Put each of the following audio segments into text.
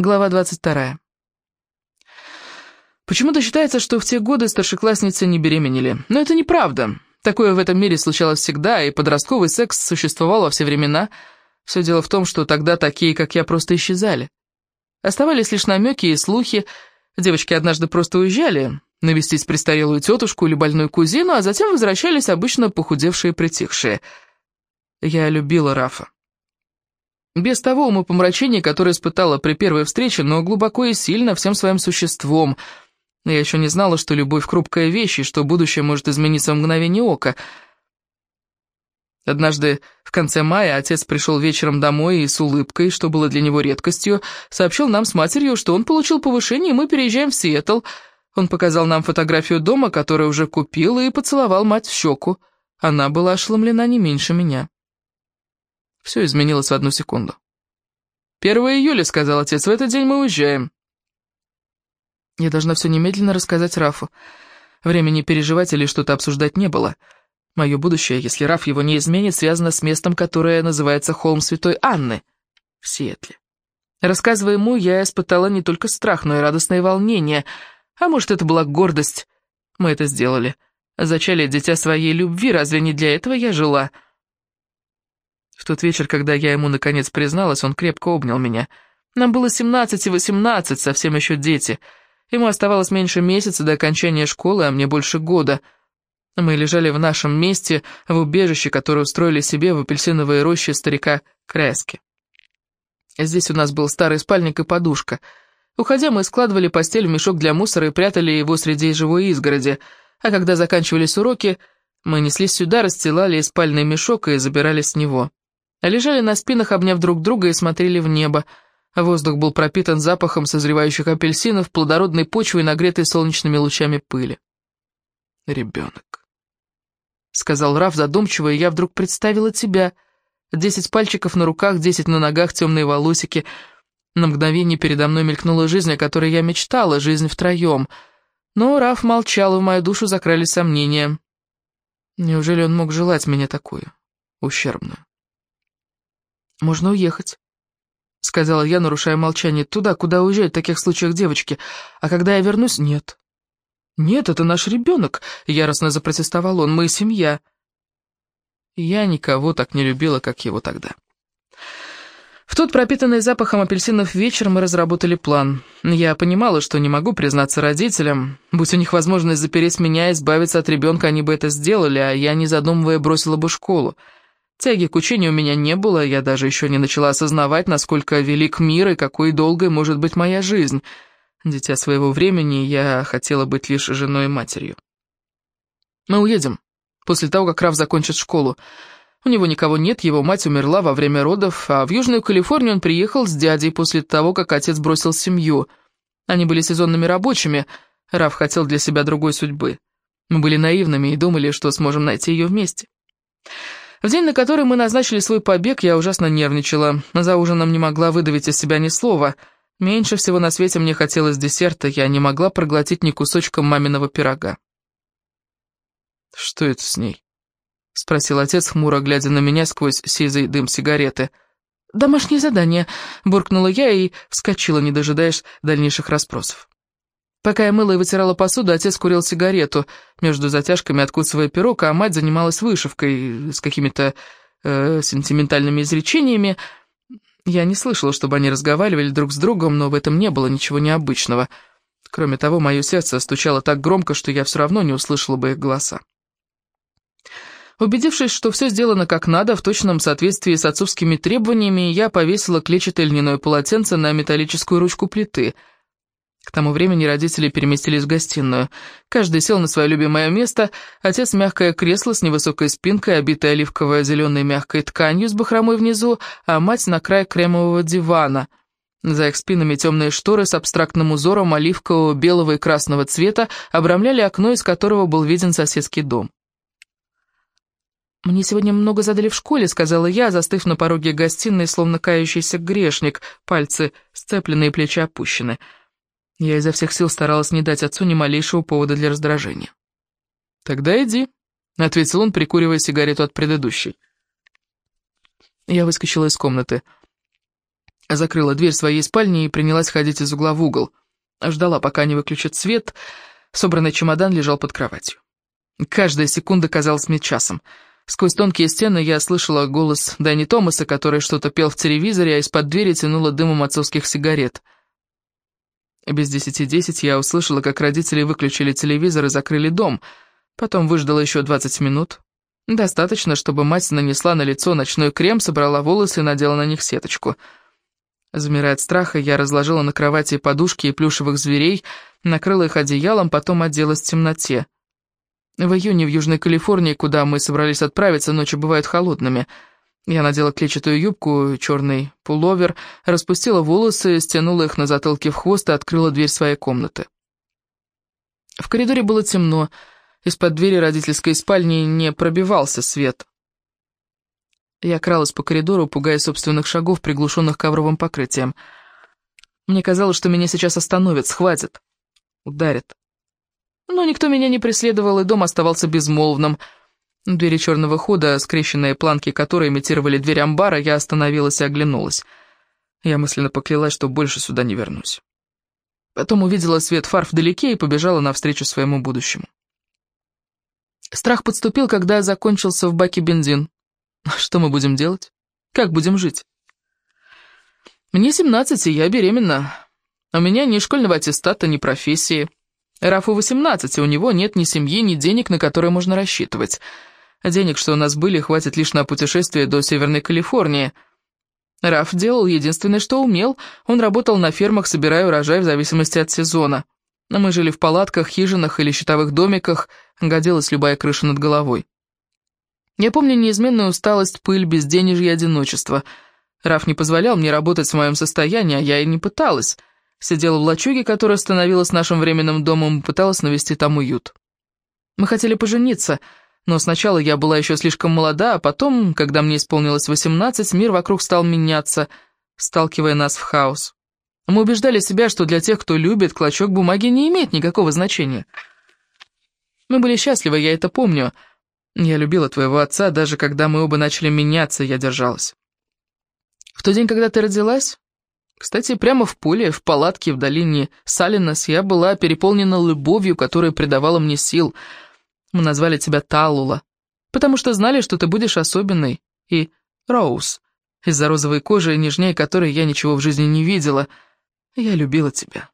Глава 22. Почему-то считается, что в те годы старшеклассницы не беременели. Но это неправда. Такое в этом мире случалось всегда, и подростковый секс существовал во все времена. Все дело в том, что тогда такие, как я, просто исчезали. Оставались лишь намеки и слухи. Девочки однажды просто уезжали, навестить престарелую тетушку или больную кузину, а затем возвращались обычно похудевшие и притихшие. Я любила Рафа. Без того умопомрачения, которое испытала при первой встрече, но глубоко и сильно, всем своим существом. Я еще не знала, что любовь — хрупкая вещь, и что будущее может измениться в мгновение ока. Однажды в конце мая отец пришел вечером домой и с улыбкой, что было для него редкостью, сообщил нам с матерью, что он получил повышение, и мы переезжаем в Сиэтл. Он показал нам фотографию дома, который уже купил, и поцеловал мать в щеку. Она была ошеломлена не меньше меня. Все изменилось в одну секунду. «Первое июля», — сказал отец, — «в этот день мы уезжаем». Я должна все немедленно рассказать Рафу. Времени переживать или что-то обсуждать не было. Мое будущее, если Раф его не изменит, связано с местом, которое называется Холм Святой Анны в Сиэтле. Рассказывая ему, я испытала не только страх, но и радостное волнение. А может, это была гордость. Мы это сделали. Зачали дитя своей любви, разве не для этого я жила?» В тот вечер, когда я ему наконец призналась, он крепко обнял меня. Нам было семнадцать и восемнадцать, совсем еще дети. Ему оставалось меньше месяца до окончания школы, а мне больше года. Мы лежали в нашем месте, в убежище, которое устроили себе в апельсиновой роще старика Крески. Здесь у нас был старый спальник и подушка. Уходя, мы складывали постель в мешок для мусора и прятали его среди живой изгороди, а когда заканчивались уроки, мы неслись сюда, расстилали спальный мешок и забирались с него. Лежали на спинах, обняв друг друга, и смотрели в небо. Воздух был пропитан запахом созревающих апельсинов, плодородной почвой, нагретой солнечными лучами пыли. «Ребенок», — сказал Раф задумчиво, и я вдруг представила тебя. Десять пальчиков на руках, десять на ногах, темные волосики. На мгновение передо мной мелькнула жизнь, о которой я мечтала, жизнь втроем. Но Раф молчал, и в мою душу закрались сомнения. Неужели он мог желать меня такую, ущербную? «Можно уехать», — сказала я, нарушая молчание. «Туда, куда уезжают в таких случаях девочки. А когда я вернусь, нет». «Нет, это наш ребенок», — яростно запротестовал он. «Мы семья». Я никого так не любила, как его тогда. В тот пропитанный запахом апельсинов вечер мы разработали план. Я понимала, что не могу признаться родителям. Будь у них возможность запереть меня и избавиться от ребенка, они бы это сделали, а я, не задумывая, бросила бы школу. Тяги к учению у меня не было, я даже еще не начала осознавать, насколько велик мир и какой долгой может быть моя жизнь. Дитя своего времени, я хотела быть лишь женой и матерью. Мы уедем, после того, как Раф закончит школу. У него никого нет, его мать умерла во время родов, а в Южную Калифорнию он приехал с дядей после того, как отец бросил семью. Они были сезонными рабочими, Раф хотел для себя другой судьбы. Мы были наивными и думали, что сможем найти ее вместе. В день, на который мы назначили свой побег, я ужасно нервничала. За ужином не могла выдавить из себя ни слова. Меньше всего на свете мне хотелось десерта, я не могла проглотить ни кусочка маминого пирога. «Что это с ней?» — спросил отец, хмуро глядя на меня сквозь сизый дым сигареты. «Домашнее задание», — буркнула я и вскочила, не дожидаясь дальнейших расспросов. Пока я мыла и вытирала посуду, отец курил сигарету, между затяжками откусывая пирог, а мать занималась вышивкой с какими-то э, сентиментальными изречениями. Я не слышала, чтобы они разговаривали друг с другом, но в этом не было ничего необычного. Кроме того, мое сердце стучало так громко, что я все равно не услышала бы их голоса. Убедившись, что все сделано как надо, в точном соответствии с отцовскими требованиями, я повесила клетчатое льняное полотенце на металлическую ручку плиты — к тому времени родители переместились в гостиную. Каждый сел на свое любимое место, отец мягкое кресло с невысокой спинкой, обитое оливково-зеленой мягкой тканью с бахромой внизу, а мать на край кремового дивана. За их спинами темные шторы с абстрактным узором оливкового, белого и красного цвета обрамляли окно, из которого был виден соседский дом. «Мне сегодня много задали в школе», — сказала я, застыв на пороге гостиной, словно кающийся грешник, пальцы сцепленные, плечи опущены. Я изо всех сил старалась не дать отцу ни малейшего повода для раздражения. «Тогда иди», — ответил он, прикуривая сигарету от предыдущей. Я выскочила из комнаты. Закрыла дверь своей спальни и принялась ходить из угла в угол. Ждала, пока не выключат свет. Собранный чемодан лежал под кроватью. Каждая секунда казалась мне часом. Сквозь тонкие стены я слышала голос Дани Томаса, который что-то пел в телевизоре, а из-под двери тянуло дымом отцовских сигарет. Без десяти десять я услышала, как родители выключили телевизор и закрыли дом. Потом выждала еще двадцать минут. Достаточно, чтобы мать нанесла на лицо ночной крем, собрала волосы и надела на них сеточку. Замирая от страха, я разложила на кровати подушки и плюшевых зверей, накрыла их одеялом, потом оделась в темноте. В июне в Южной Калифорнии, куда мы собрались отправиться, ночи бывают холодными. Я надела клетчатую юбку, черный пуловер, распустила волосы, стянула их на затылке в хвост и открыла дверь своей комнаты. В коридоре было темно, из-под двери родительской спальни не пробивался свет. Я кралась по коридору, пугая собственных шагов, приглушенных ковровым покрытием. Мне казалось, что меня сейчас остановят, схватят, ударят. Но никто меня не преследовал, и дом оставался безмолвным. Двери черного хода, скрещенные планки которой имитировали дверь амбара, я остановилась и оглянулась. Я мысленно поклялась, что больше сюда не вернусь. Потом увидела свет фар вдалеке и побежала навстречу своему будущему. Страх подступил, когда закончился в баке бензин. Что мы будем делать? Как будем жить? Мне 17, и я беременна. У меня ни школьного аттестата, ни профессии. Рафу 18, и у него нет ни семьи, ни денег, на которые можно рассчитывать. Денег, что у нас были, хватит лишь на путешествие до Северной Калифорнии. Раф делал единственное, что умел. Он работал на фермах, собирая урожай в зависимости от сезона. Мы жили в палатках, хижинах или щитовых домиках, годилась любая крыша над головой. Я помню неизменную усталость, пыль, безденежье и одиночество. Раф не позволял мне работать в моем состоянии, а я и не пыталась. Сидела в лачуге, которая становилась нашим временным домом, пыталась навести там уют. Мы хотели пожениться, но сначала я была еще слишком молода, а потом, когда мне исполнилось 18, мир вокруг стал меняться, сталкивая нас в хаос. Мы убеждали себя, что для тех, кто любит, клочок бумаги не имеет никакого значения. Мы были счастливы, я это помню. Я любила твоего отца, даже когда мы оба начали меняться, я держалась. В тот день, когда ты родилась, кстати, прямо в поле, в палатке в долине Салинас я была переполнена любовью, которая придавала мне сил. Мы назвали тебя Талула, потому что знали, что ты будешь особенной, и Роуз, из-за розовой кожи, нежнее которой я ничего в жизни не видела. Я любила тебя.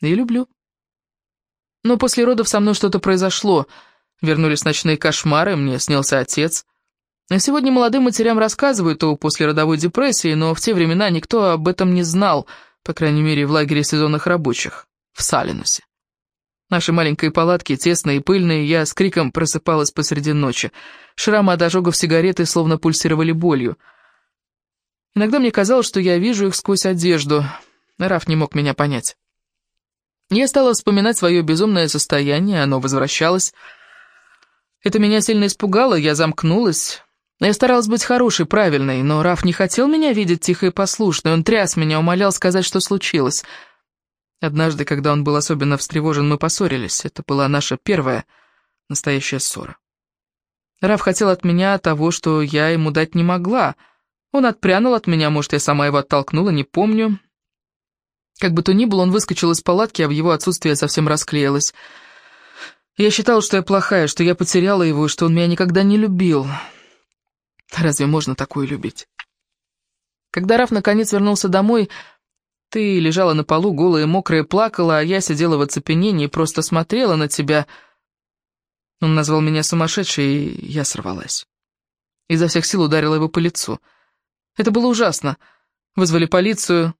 И люблю. Но после родов со мной что-то произошло. Вернулись ночные кошмары, мне снился отец. Сегодня молодым матерям рассказывают о послеродовой депрессии, но в те времена никто об этом не знал, по крайней мере, в лагере сезонных рабочих, в Салинусе. Наши маленькие палатки, тесные и пыльные, я с криком просыпалась посреди ночи. Шрамы от ожогов сигареты словно пульсировали болью. Иногда мне казалось, что я вижу их сквозь одежду. Раф не мог меня понять. Я стала вспоминать свое безумное состояние, оно возвращалось. Это меня сильно испугало, я замкнулась, я старалась быть хорошей, правильной, но Раф не хотел меня видеть тихой и послушной. Он тряс меня, умолял сказать, что случилось. Однажды, когда он был особенно встревожен, мы поссорились. Это была наша первая настоящая ссора. Раф хотел от меня того, что я ему дать не могла. Он отпрянул от меня, может, я сама его оттолкнула, не помню. Как бы то ни было, он выскочил из палатки, а в его отсутствие совсем расклеилась. Я считала, что я плохая, что я потеряла его, что он меня никогда не любил. Разве можно такое любить? Когда Раф наконец вернулся домой, ты лежала на полу, голая и мокрая, плакала, а я сидела в оцепенении и просто смотрела на тебя. Он назвал меня сумасшедшей, и я сорвалась. Изо всех сил ударила его по лицу. Это было ужасно. Вызвали полицию,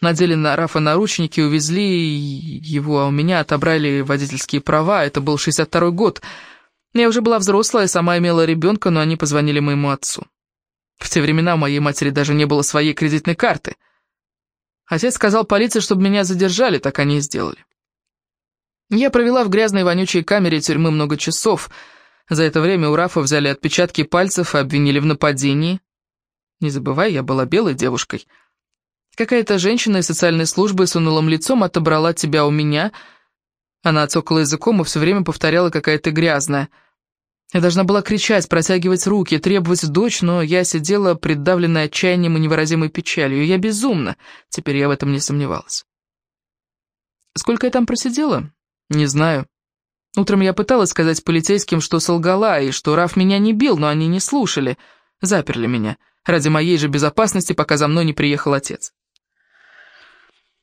надели на Рафа наручники, увезли его, а у меня отобрали водительские права. Это был 62-й год. Я уже была взрослая, сама имела ребенка, но они позвонили моему отцу. В те времена у моей матери даже не было своей кредитной карты. Отец сказал полиции, чтобы меня задержали, так они и сделали. Я провела в грязной вонючей камере тюрьмы много часов. За это время у Рафа взяли отпечатки пальцев и обвинили в нападении. Не забывай, я была белой девушкой. Какая-то женщина из социальной службы с унылым лицом отобрала тебя у меня — она цокала языком и все время повторяла какая-то грязная. Я должна была кричать, протягивать руки, требовать дочь, но я сидела, придавленная отчаянием и невыразимой печалью. Я безумна, теперь я в этом не сомневалась. Сколько я там просидела? Не знаю. Утром я пыталась сказать полицейским, что солгала, и что Раф меня не бил, но они не слушали. Заперли меня, ради моей же безопасности, пока за мной не приехал отец.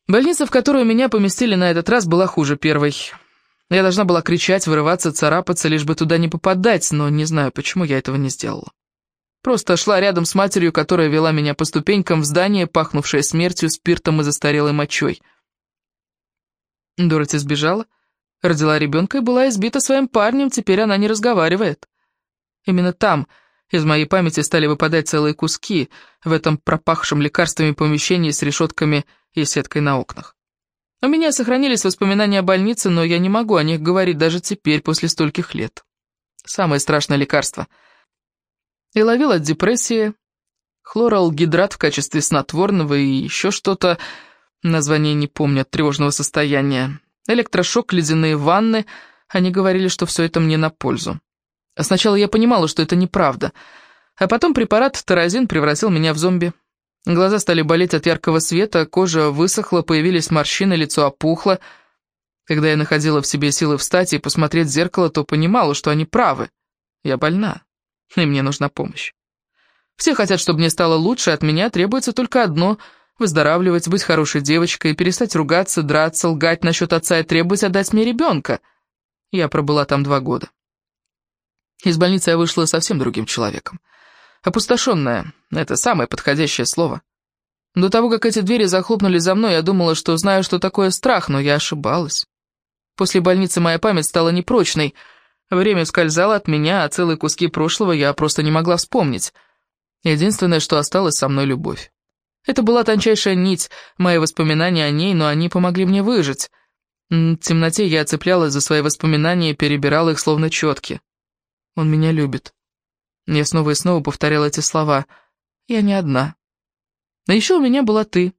Больница, в которую меня поместили на этот раз, была хуже первой. Я должна была кричать, вырываться, царапаться, лишь бы туда не попадать, но не знаю, почему я этого не сделала. Просто шла рядом с матерью, которая вела меня по ступенькам в здание, пахнувшее смертью, спиртом и застарелой мочой. Дороти сбежала, родила ребенка и была избита своим парнем, теперь она не разговаривает. Именно там из моей памяти стали выпадать целые куски, в этом пропахшем лекарствами помещении с решетками и сеткой на окнах. У меня сохранились воспоминания о больнице, но я не могу о них говорить даже теперь, после стольких лет. Самое страшное лекарство. И ловил от депрессии, хлоралгидрат в качестве снотворного и еще что-то, название не помню, от тревожного состояния. Электрошок, ледяные ванны, они говорили, что все это мне на пользу. Сначала я понимала, что это неправда, а потом препарат таразин превратил меня в зомби. Глаза стали болеть от яркого света, кожа высохла, появились морщины, лицо опухло. Когда я находила в себе силы встать и посмотреть в зеркало, то понимала, что они правы. Я больна, и мне нужна помощь. Все хотят, чтобы мне стало лучше, от меня требуется только одно — выздоравливать, быть хорошей девочкой, перестать ругаться, драться, лгать насчет отца и требовать отдать мне ребенка. Я пробыла там два года. Из больницы я вышла совсем другим человеком. Опустошенная — это самое подходящее слово. До того, как эти двери захлопнули за мной, я думала, что знаю, что такое страх, но я ошибалась. После больницы моя память стала непрочной. Время скользало от меня, а целые куски прошлого я просто не могла вспомнить. Единственное, что осталось со мной — любовь. Это была тончайшая нить, мои воспоминания о ней, но они помогли мне выжить. В темноте я цеплялась за свои воспоминания и перебирала их словно четки. Он меня любит. Я снова и снова повторяла эти слова. Я не одна. А еще у меня была ты.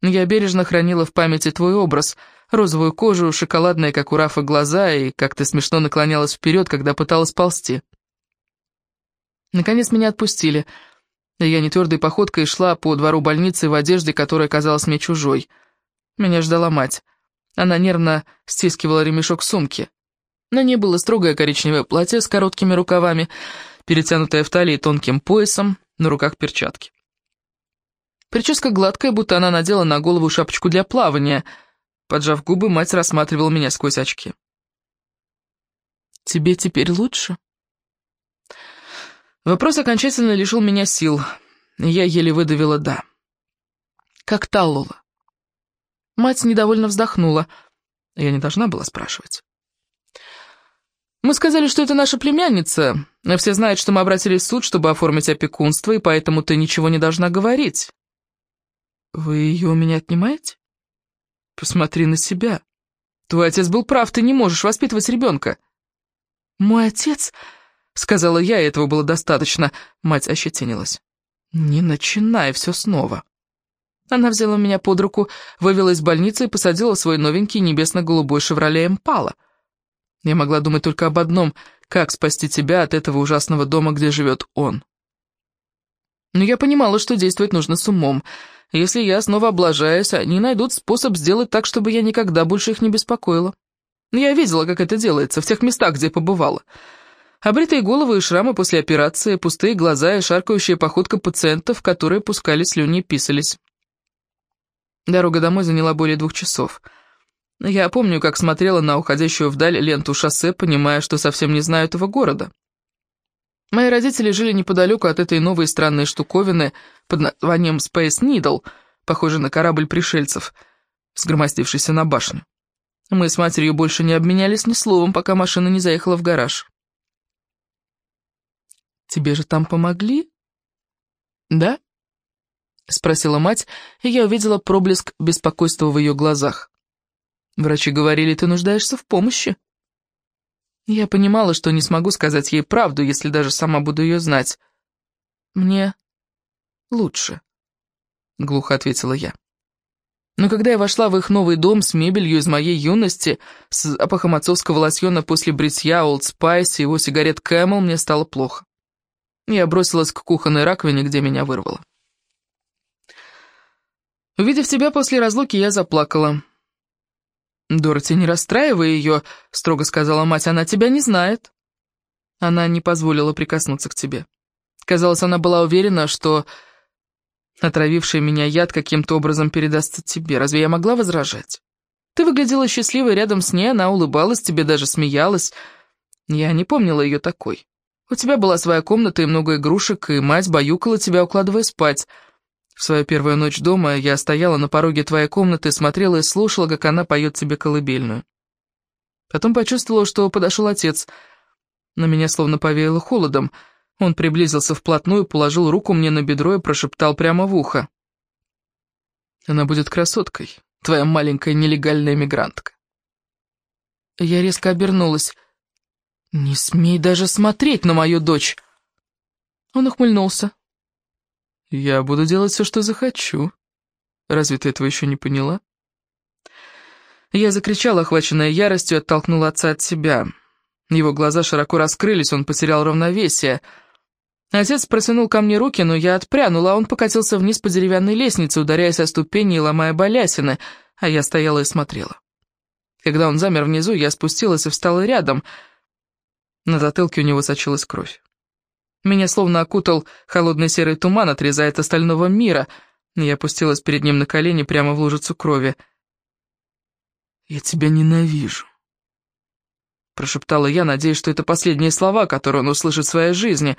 Я бережно хранила в памяти твой образ, розовую кожу, шоколадные, как у Рафа, глаза, и как ты смешно наклонялась вперед, когда пыталась ползти. Наконец меня отпустили, я нетвердой походкой шла по двору больницы в одежде, которая казалась мне чужой. Меня ждала мать. Она нервно стискивала ремешок сумки. На ней было строгое коричневое платье с короткими рукавами, перетянутая в талии тонким поясом, на руках перчатки. Прическа гладкая, будто она надела на голову шапочку для плавания. Поджав губы, мать рассматривала меня сквозь очки. «Тебе теперь лучше?» Вопрос окончательно лишил меня сил. Я еле выдавила «да». «Как та Лола?» Мать недовольно вздохнула. Я не должна была спрашивать. Мы сказали, что это наша племянница. Все знают, что мы обратились в суд, чтобы оформить опекунство, и поэтому ты ничего не должна говорить. Вы ее у меня отнимаете? Посмотри на себя. Твой отец был прав, ты не можешь воспитывать ребенка. Мой отец... — сказала я, и этого было достаточно. Мать ощетинилась. «Не начинай все снова». Она взяла меня под руку, вывела из больницы и посадила свой новенький небесно-голубой «Шевроле Импала». Я могла думать только об одном — как спасти тебя от этого ужасного дома, где живет он. Но я понимала, что действовать нужно с умом. Если я снова облажаюсь, они найдут способ сделать так, чтобы я никогда больше их не беспокоила. Я видела, как это делается, в тех местах, где побывала. Обритые головы и шрамы после операции, пустые глаза и шаркающая походка пациентов, которые пускали слюни и писались. Дорога домой заняла более двух часов — я помню, как смотрела на уходящую вдаль ленту шоссе, понимая, что совсем не знаю этого города. Мои родители жили неподалеку от этой новой странной штуковины под названием Space Needle, похожей на корабль пришельцев, сгромоздившийся на башню. Мы с матерью больше не обменялись ни словом, пока машина не заехала в гараж. «Тебе же там помогли?» «Да?» — спросила мать, и я увидела проблеск беспокойства в ее глазах. Врачи говорили, ты нуждаешься в помощи. Я понимала, что не смогу сказать ей правду, если даже сама буду ее знать. Мне лучше, глухо ответила я. Но когда я вошла в их новый дом с мебелью из моей юности, с запахом отцовского лосьона после бритья, Old Spice и его сигарет Camel, мне стало плохо. Я бросилась к кухонной раковине, где меня вырвало. Увидев тебя после разлуки, я заплакала. «Дороти, не расстраивай ее», — строго сказала мать, — «она тебя не знает». Она не позволила прикоснуться к тебе. Казалось, она была уверена, что отравивший меня яд каким-то образом передастся тебе. Разве я могла возражать? Ты выглядела счастливой рядом с ней, она улыбалась тебе, даже смеялась. Я не помнила ее такой. У тебя была своя комната и много игрушек, и мать баюкала тебя, укладывая спать. Свою первую ночь дома я стояла на пороге твоей комнаты, смотрела и слушала, как она поет тебе колыбельную. Потом почувствовала, что подошел отец. На меня словно повеяло холодом. Он приблизился вплотную, положил руку мне на бедро и прошептал прямо в ухо. «Она будет красоткой, твоя маленькая нелегальная мигрантка». Я резко обернулась. «Не смей даже смотреть на мою дочь!» Он ухмыльнулся. «Я буду делать все, что захочу. Разве ты этого еще не поняла?» Я закричала, охваченная яростью, оттолкнула отца от себя. Его глаза широко раскрылись, он потерял равновесие. Отец протянул ко мне руки, но я отпрянула, а он покатился вниз по деревянной лестнице, ударяясь о ступени и ломая балясины, а я стояла и смотрела. Когда он замер внизу, я спустилась и встала рядом. На затылке у него сочилась кровь. Меня словно окутал холодный серый туман, отрезая от остального мира. Я опустилась перед ним на колени прямо в лужицу крови. «Я тебя ненавижу», — прошептала я, надеясь, что это последние слова, которые он услышит в своей жизни.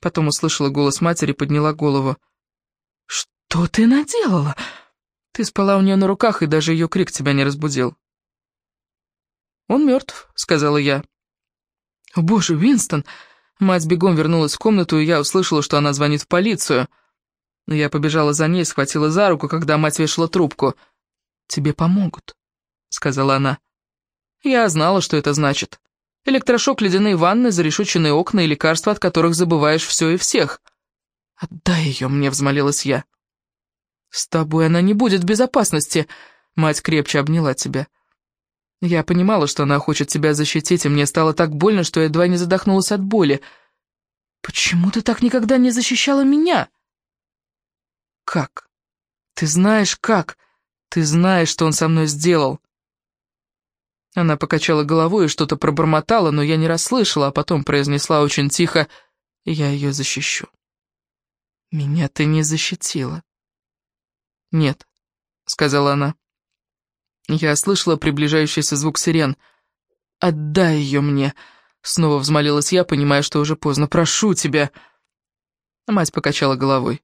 Потом услышала голос матери и подняла голову. «Что ты наделала? Ты спала у нее на руках, и даже ее крик тебя не разбудил». «Он мертв», — сказала я. «О, боже, Винстон!» Мать бегом вернулась в комнату, и я услышала, что она звонит в полицию. Я побежала за ней, схватила за руку, когда мать вешала трубку. «Тебе помогут», — сказала она. Я знала, что это значит. Электрошок, ледяные ванны, зарешоченные окна и лекарства, от которых забываешь все и всех. «Отдай ее мне», — взмолилась я. «С тобой она не будет в безопасности», — мать крепче обняла тебя. Я понимала, что она хочет тебя защитить, и мне стало так больно, что я едва не задохнулась от боли. «Почему ты так никогда не защищала меня?» «Как? Ты знаешь, как? Ты знаешь, что он со мной сделал?» Она покачала головой и что-то пробормотала, но я не расслышала, а потом произнесла очень тихо «Я ее защищу». «Меня ты не защитила». «Нет», — сказала она. Я слышала приближающийся звук сирен. «Отдай ее мне!» Снова взмолилась я, понимая, что уже поздно. «Прошу тебя!» Мать покачала головой.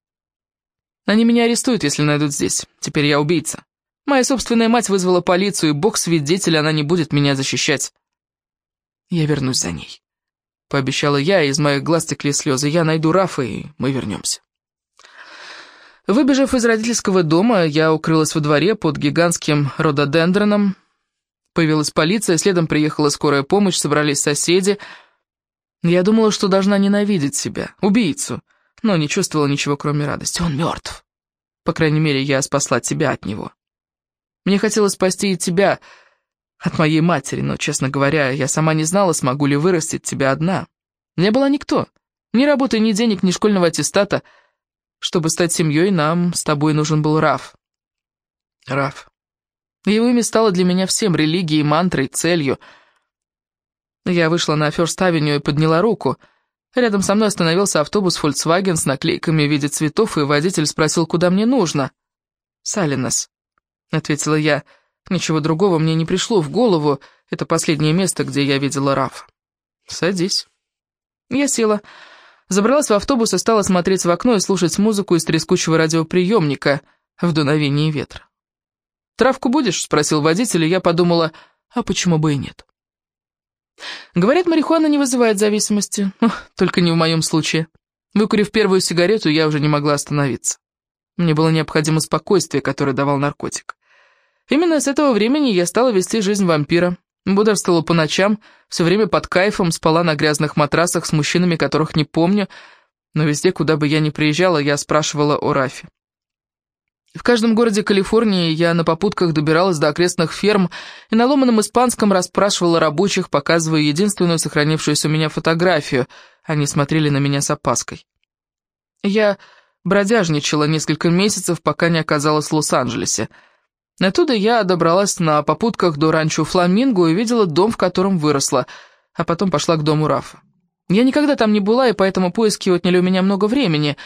«Они меня арестуют, если найдут здесь. Теперь я убийца. Моя собственная мать вызвала полицию, и бог свидетель, она не будет меня защищать. Я вернусь за ней». Пообещала я, и из моих глаз текли слезы. «Я найду Рафа, и мы вернемся». Выбежав из родительского дома, я укрылась во дворе под гигантским рододендроном. Появилась полиция, следом приехала скорая помощь, собрались соседи. Я думала, что должна ненавидеть себя, убийцу, но не чувствовала ничего, кроме радости. Он мертв. По крайней мере, я спасла тебя от него. Мне хотелось спасти и тебя от моей матери, но, честно говоря, я сама не знала, смогу ли вырастить тебя одна. Не была никто. Ни работы, ни денег, ни школьного аттестата — чтобы стать семьей, нам с тобой нужен был Раф. Раф. Его имя стало для меня всем религией, мантрой, целью. Я вышла на Фёрст-авеню и подняла руку. Рядом со мной остановился автобус Volkswagen с наклейками в виде цветов, и водитель спросил, куда мне нужно. «Салинос», — ответила я. «Ничего другого мне не пришло в голову. Это последнее место, где я видела Раф. «Садись». Я села. Забралась в автобус и стала смотреть в окно и слушать музыку из трескучего радиоприемника в дуновении ветра. «Травку будешь?» — спросил водитель, и я подумала, а почему бы и нет. Говорят, марихуана не вызывает зависимости, только не в моем случае. Выкурив первую сигарету, я уже не могла остановиться. Мне было необходимо спокойствие, которое давал наркотик. Именно с этого времени я стала вести жизнь вампира. Бодрствовала по ночам, все время под кайфом, спала на грязных матрасах с мужчинами, которых не помню, но везде, куда бы я ни приезжала, я спрашивала о Рафе. В каждом городе Калифорнии я на попутках добиралась до окрестных ферм и на ломаном испанском расспрашивала рабочих, показывая единственную сохранившуюся у меня фотографию. Они смотрели на меня с опаской. Я бродяжничала несколько месяцев, пока не оказалась в Лос-Анджелесе. Оттуда я добралась на попутках до ранчо Фламинго и видела дом, в котором выросла, а потом пошла к дому Рафа. Я никогда там не была, и поэтому поиски отняли у меня много времени.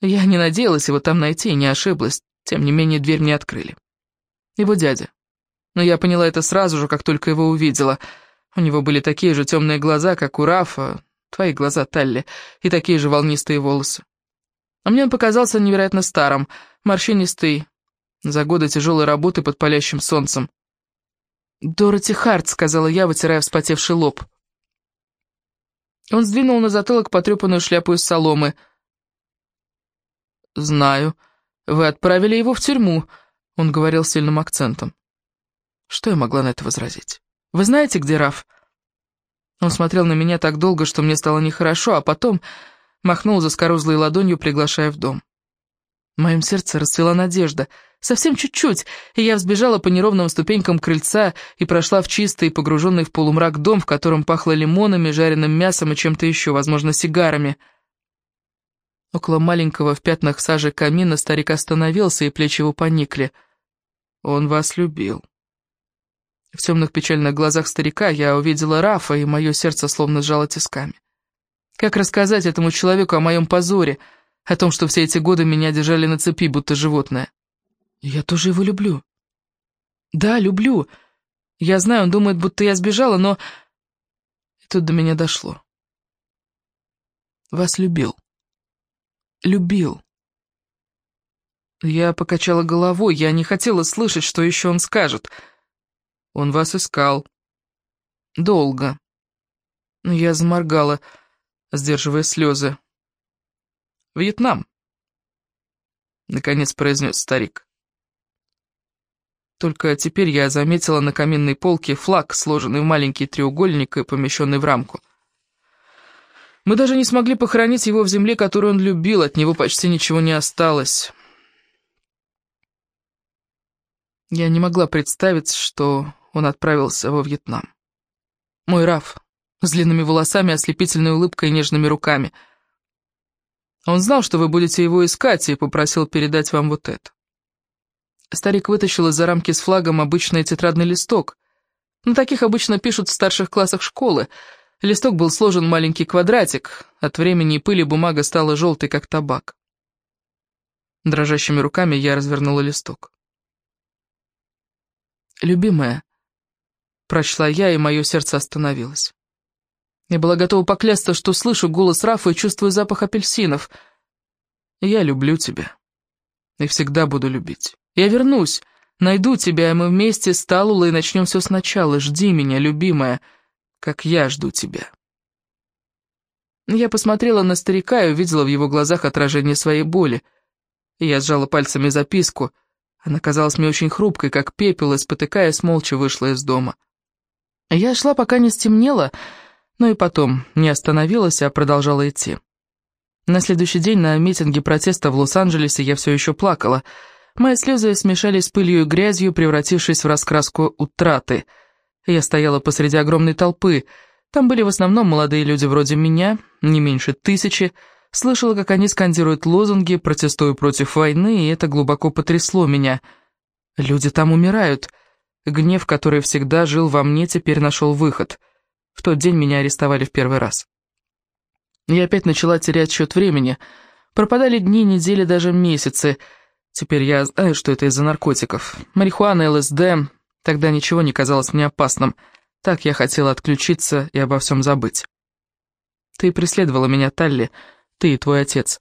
Я не надеялась его там найти и не ошиблась. Тем не менее, дверь мне открыли. Его дядя. Но я поняла это сразу же, как только его увидела. У него были такие же темные глаза, как у Рафа, твои глаза, Талли, и такие же волнистые волосы. А мне он показался невероятно старым, морщинистый, за годы тяжелой работы под палящим солнцем. «Дороти Харт», — сказала я, вытирая вспотевший лоб. Он сдвинул на затылок потрепанную шляпу из соломы. «Знаю», «Вы отправили его в тюрьму», — он говорил сильным акцентом. Что я могла на это возразить? «Вы знаете, где Раф?» Он смотрел на меня так долго, что мне стало нехорошо, а потом махнул заскорузлой ладонью, приглашая в дом. Моем сердце расцвела надежда. Совсем чуть-чуть, и я взбежала по неровным ступенькам крыльца и прошла в чистый, погруженный в полумрак дом, в котором пахло лимонами, жареным мясом и чем-то еще, возможно, сигарами. Около маленького в пятнах сажи камина старик остановился, и плечи его поникли. «Он вас любил». В темных печальных глазах старика я увидела Рафа, и мое сердце словно сжало тисками. Как рассказать этому человеку о моем позоре, о том, что все эти годы меня держали на цепи, будто животное? Я тоже его люблю. Да, люблю. Я знаю, он думает, будто я сбежала, но... И тут до меня дошло. Вас любил любил. Я покачала головой, я не хотела слышать, что еще он скажет. Он вас искал. Долго. Я заморгала, сдерживая слезы. «Вьетнам», — наконец произнес старик. Только теперь я заметила на каминной полке флаг, сложенный в маленький треугольник и помещенный в рамку. Мы даже не смогли похоронить его в земле, которую он любил, от него почти ничего не осталось. Я не могла представить, что он отправился во Вьетнам. Мой Раф, с длинными волосами, ослепительной улыбкой и нежными руками. Он знал, что вы будете его искать, и попросил передать вам вот это. Старик вытащил из-за рамки с флагом обычный тетрадный листок. На таких обычно пишут в старших классах школы — Листок был сложен маленький квадратик, от времени и пыли бумага стала желтой, как табак. Дрожащими руками я развернула листок. «Любимая», — прочла я, и мое сердце остановилось. Я была готова поклясться, что слышу голос Рафа и чувствую запах апельсинов. «Я люблю тебя. И всегда буду любить. Я вернусь, найду тебя, и мы вместе с Талулой начнем все сначала. Жди меня, любимая» как я жду тебя». Я посмотрела на старика и увидела в его глазах отражение своей боли. Я сжала пальцами записку. Она казалась мне очень хрупкой, как пепел, и, спотыкаясь, молча вышла из дома. Я шла, пока не стемнело, но и потом не остановилась, а продолжала идти. На следующий день на митинге протеста в Лос-Анджелесе я все еще плакала. Мои слезы смешались с пылью и грязью, превратившись в раскраску утраты — я стояла посреди огромной толпы. Там были в основном молодые люди вроде меня, не меньше тысячи. Слышала, как они скандируют лозунги, протестуя против войны, и это глубоко потрясло меня. Люди там умирают. Гнев, который всегда жил во мне, теперь нашел выход. В тот день меня арестовали в первый раз. Я опять начала терять счет времени. Пропадали дни, недели, даже месяцы. Теперь я знаю, что это из-за наркотиков. Марихуана, ЛСД, Тогда ничего не казалось мне опасным. Так я хотела отключиться и обо всем забыть. Ты преследовала меня, Талли, ты и твой отец.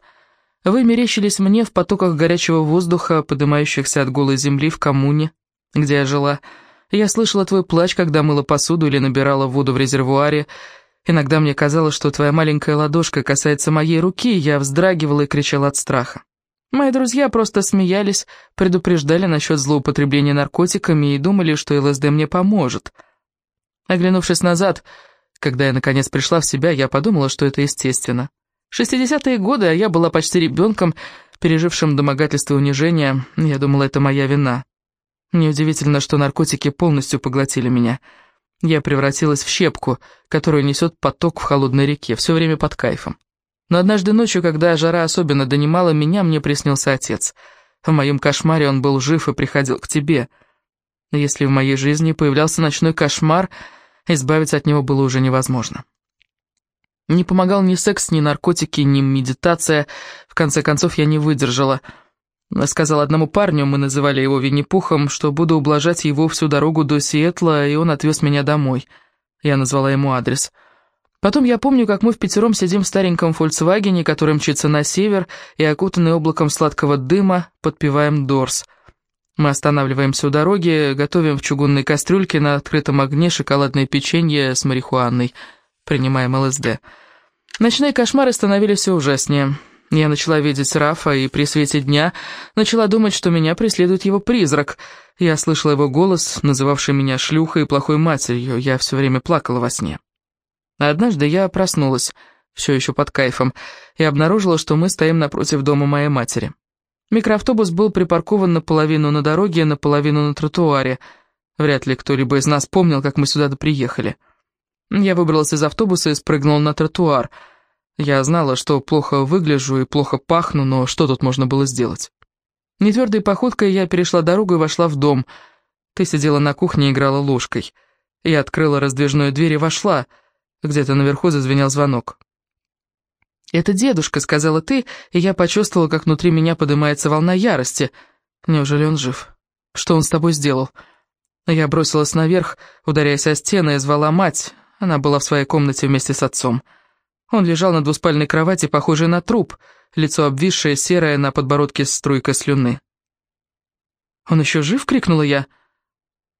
Вы мерещились мне в потоках горячего воздуха, поднимающихся от голой земли в коммуне, где я жила. Я слышала твой плач, когда мыла посуду или набирала воду в резервуаре. Иногда мне казалось, что твоя маленькая ладошка касается моей руки, я вздрагивала и кричала от страха. Мои друзья просто смеялись, предупреждали насчет злоупотребления наркотиками и думали, что ЛСД мне поможет. Оглянувшись назад, когда я наконец пришла в себя, я подумала, что это естественно. 60-е годы, а я была почти ребенком, пережившим домогательство и унижение, я думала, это моя вина. Неудивительно, что наркотики полностью поглотили меня. Я превратилась в щепку, которую несет поток в холодной реке, все время под кайфом. Но однажды ночью, когда жара особенно донимала меня, мне приснился отец. В моем кошмаре он был жив и приходил к тебе. Если в моей жизни появлялся ночной кошмар, избавиться от него было уже невозможно. Не помогал ни секс, ни наркотики, ни медитация. В конце концов, я не выдержала. Сказал одному парню, мы называли его Винни-Пухом, что буду ублажать его всю дорогу до Сиэтла, и он отвез меня домой. Я назвала ему адрес. Потом я помню, как мы в пятером сидим в стареньком «Фольксвагене», который мчится на север, и, окутанный облаком сладкого дыма, подпеваем «Дорс». Мы останавливаемся у дороги, готовим в чугунной кастрюльке на открытом огне шоколадное печенье с марихуаной, принимаем ЛСД. Ночные кошмары становились все ужаснее. Я начала видеть Рафа, и при свете дня начала думать, что меня преследует его призрак. Я слышала его голос, называвший меня шлюхой и плохой матерью. Я все время плакала во сне. Однажды я проснулась, все еще под кайфом, и обнаружила, что мы стоим напротив дома моей матери. Микроавтобус был припаркован наполовину на дороге, наполовину на тротуаре. Вряд ли кто-либо из нас помнил, как мы сюда приехали. Я выбралась из автобуса и спрыгнула на тротуар. Я знала, что плохо выгляжу и плохо пахну, но что тут можно было сделать? Нетвердой походкой я перешла дорогу и вошла в дом. Ты сидела на кухне и играла ложкой. Я открыла раздвижную дверь и вошла. Где-то наверху зазвенел звонок. «Это дедушка», — сказала ты, и я почувствовала, как внутри меня поднимается волна ярости. Неужели он жив? Что он с тобой сделал? Я бросилась наверх, ударяясь о стены, и звала мать. Она была в своей комнате вместе с отцом. Он лежал на двуспальной кровати, похожей на труп, лицо обвисшее, серое, на подбородке струйка слюны. «Он еще жив?» — крикнула я.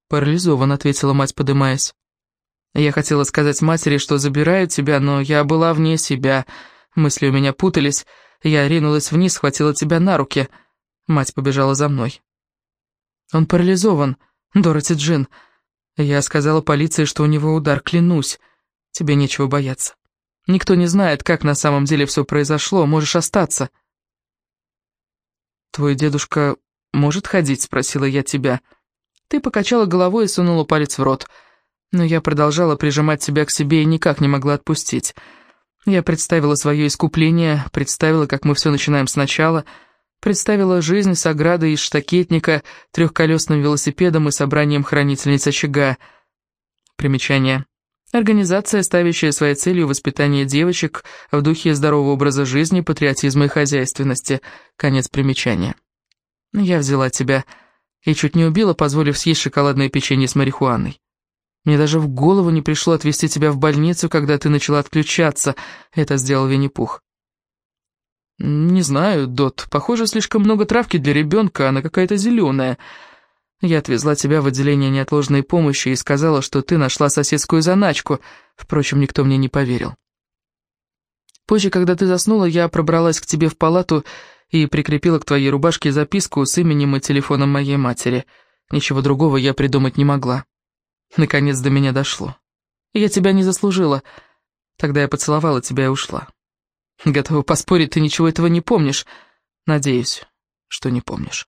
«Парализован», — ответила мать, подымаясь. Я хотела сказать матери, что забираю тебя, но я была вне себя. Мысли у меня путались. Я ринулась вниз, схватила тебя на руки. Мать побежала за мной. Он парализован, Дороти Джин. Я сказала полиции, что у него удар, клянусь. Тебе нечего бояться. Никто не знает, как на самом деле все произошло, можешь остаться. «Твой дедушка может ходить?» — спросила я тебя. Ты покачала головой и сунула палец в рот. Но я продолжала прижимать себя к себе и никак не могла отпустить. Я представила свое искупление, представила, как мы все начинаем сначала, представила жизнь с оградой из штакетника, трехколесным велосипедом и собранием хранительниц очага. Примечание. Организация, ставящая своей целью воспитание девочек в духе здорового образа жизни, патриотизма и хозяйственности. Конец примечания. Я взяла тебя и чуть не убила, позволив съесть шоколадное печенье с марихуаной. Мне даже в голову не пришло отвезти тебя в больницу, когда ты начала отключаться. Это сделал Винни-Пух. «Не знаю, Дот, похоже, слишком много травки для ребенка, она какая-то зеленая. Я отвезла тебя в отделение неотложной помощи и сказала, что ты нашла соседскую заначку. Впрочем, никто мне не поверил. Позже, когда ты заснула, я пробралась к тебе в палату и прикрепила к твоей рубашке записку с именем и телефоном моей матери. Ничего другого я придумать не могла. Наконец до меня дошло. Я тебя не заслужила. Тогда я поцеловала тебя и ушла. Готова поспорить, ты ничего этого не помнишь. Надеюсь, что не помнишь.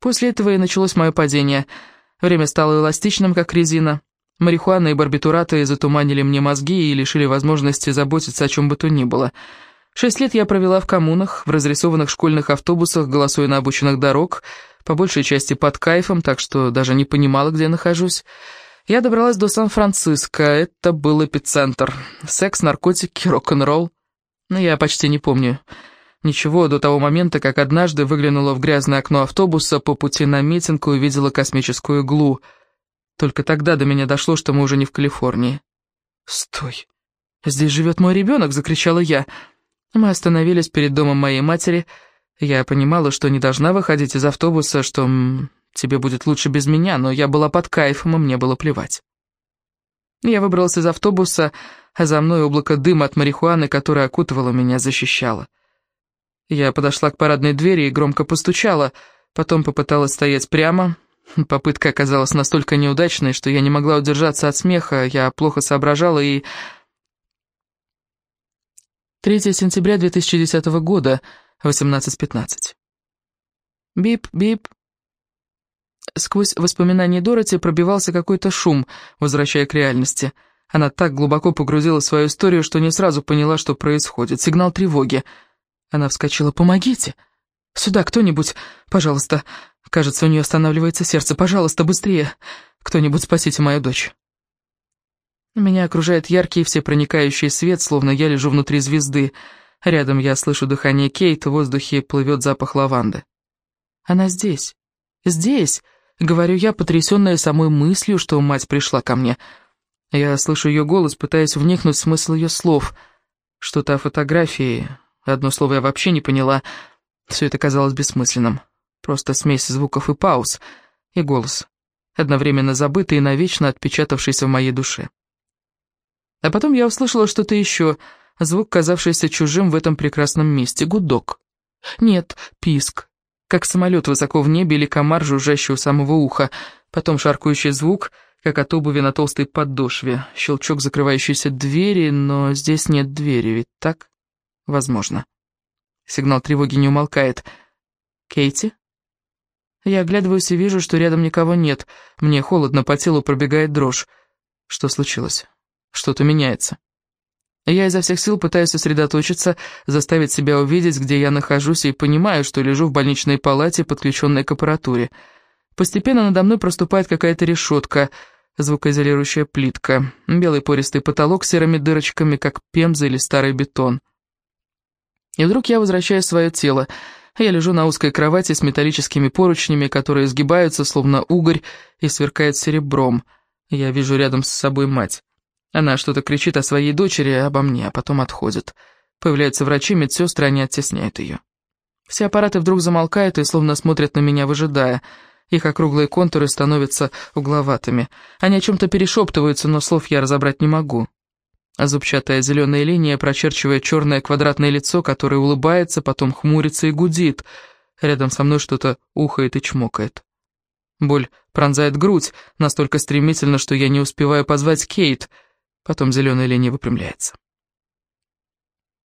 После этого и началось мое падение. Время стало эластичным, как резина. Марихуана и барбитураты затуманили мне мозги и лишили возможности заботиться о чем бы то ни было. Шесть лет я провела в коммунах, в разрисованных школьных автобусах, голосуя на обочинах дорог, по большей части под кайфом, так что даже не понимала, где нахожусь. Я добралась до Сан-Франциско, это был эпицентр. Секс, наркотики, рок-н-ролл. Но я почти не помню ничего до того момента, как однажды выглянула в грязное окно автобуса по пути на митинг и увидела космическую иглу. Только тогда до меня дошло, что мы уже не в Калифорнии. «Стой! Здесь живет мой ребенок!» — закричала я. Мы остановились перед домом моей матери, — я понимала, что не должна выходить из автобуса, что тебе будет лучше без меня, но я была под кайфом, и мне было плевать. Я выбралась из автобуса, а за мной облако дыма от марихуаны, которая окутывала меня, защищала. Я подошла к парадной двери и громко постучала, потом попыталась стоять прямо. Попытка оказалась настолько неудачной, что я не могла удержаться от смеха, я плохо соображала и... 3 сентября 2010 года... 18.15. Бип-бип. Сквозь воспоминания Дороти пробивался какой-то шум, возвращая к реальности. Она так глубоко погрузила свою историю, что не сразу поняла, что происходит. Сигнал тревоги. Она вскочила. «Помогите! Сюда кто-нибудь, пожалуйста!» Кажется, у нее останавливается сердце. «Пожалуйста, быстрее! Кто-нибудь спасите мою дочь!» Меня окружает яркий всепроникающий свет, словно я лежу внутри звезды. Рядом я слышу дыхание Кейт, в воздухе плывет запах лаванды. Она здесь. Здесь, говорю я, потрясенная самой мыслью, что мать пришла ко мне. Я слышу ее голос, пытаясь вникнуть в смысл ее слов. Что-то о фотографии, одно слово я вообще не поняла. Все это казалось бессмысленным. Просто смесь звуков и пауз, и голос, одновременно забытый и навечно отпечатавшийся в моей душе. А потом я услышала что-то еще, звук, казавшийся чужим в этом прекрасном месте, гудок. Нет, писк, как самолет высоко в небе или комар, жужжащий у самого уха, потом шаркающий звук, как от обуви на толстой подошве, щелчок закрывающейся двери, но здесь нет двери, ведь так? Возможно. Сигнал тревоги не умолкает. «Кейти?» Я оглядываюсь и вижу, что рядом никого нет. Мне холодно, по телу пробегает дрожь. Что случилось? Что-то меняется. Я изо всех сил пытаюсь сосредоточиться, заставить себя увидеть, где я нахожусь, и понимаю, что лежу в больничной палате, подключенной к аппаратуре. Постепенно надо мной проступает какая-то решетка, звукоизолирующая плитка, белый пористый потолок с серыми дырочками, как пемза или старый бетон. И вдруг я возвращаю свое тело. Я лежу на узкой кровати с металлическими поручнями, которые сгибаются, словно угорь, и сверкают серебром. Я вижу рядом с собой мать. Она что-то кричит о своей дочери, обо мне, а потом отходит. Появляются врачи, медсестры, они оттесняют ее. Все аппараты вдруг замолкают и словно смотрят на меня, выжидая. Их округлые контуры становятся угловатыми. Они о чем-то перешептываются, но слов я разобрать не могу. А зубчатая зеленая линия прочерчивает черное квадратное лицо, которое улыбается, потом хмурится и гудит. Рядом со мной что-то ухает и чмокает. Боль пронзает грудь настолько стремительно, что я не успеваю позвать Кейт — Потом зеленая линия выпрямляется.